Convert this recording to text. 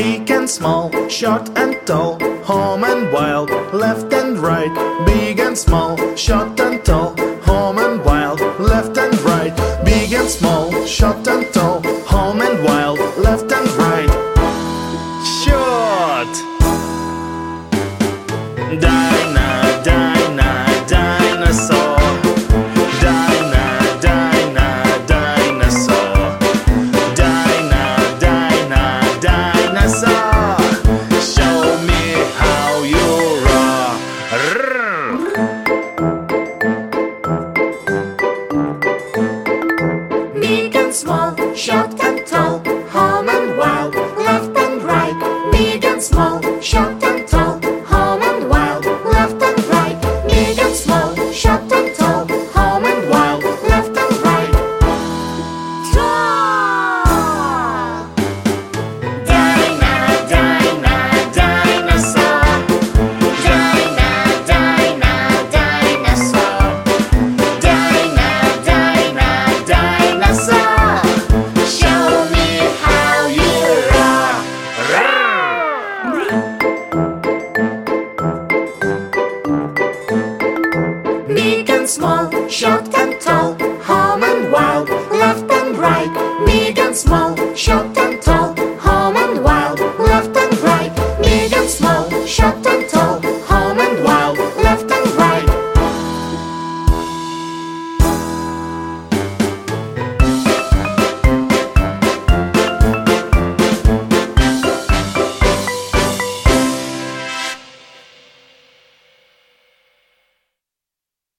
Big and small, short and tall, home and wild, left and right. Big and small, short and tall, home and wild, left and right. Big and small, short and tall, home and wild, left and right. Short! Die! shock. small shotgun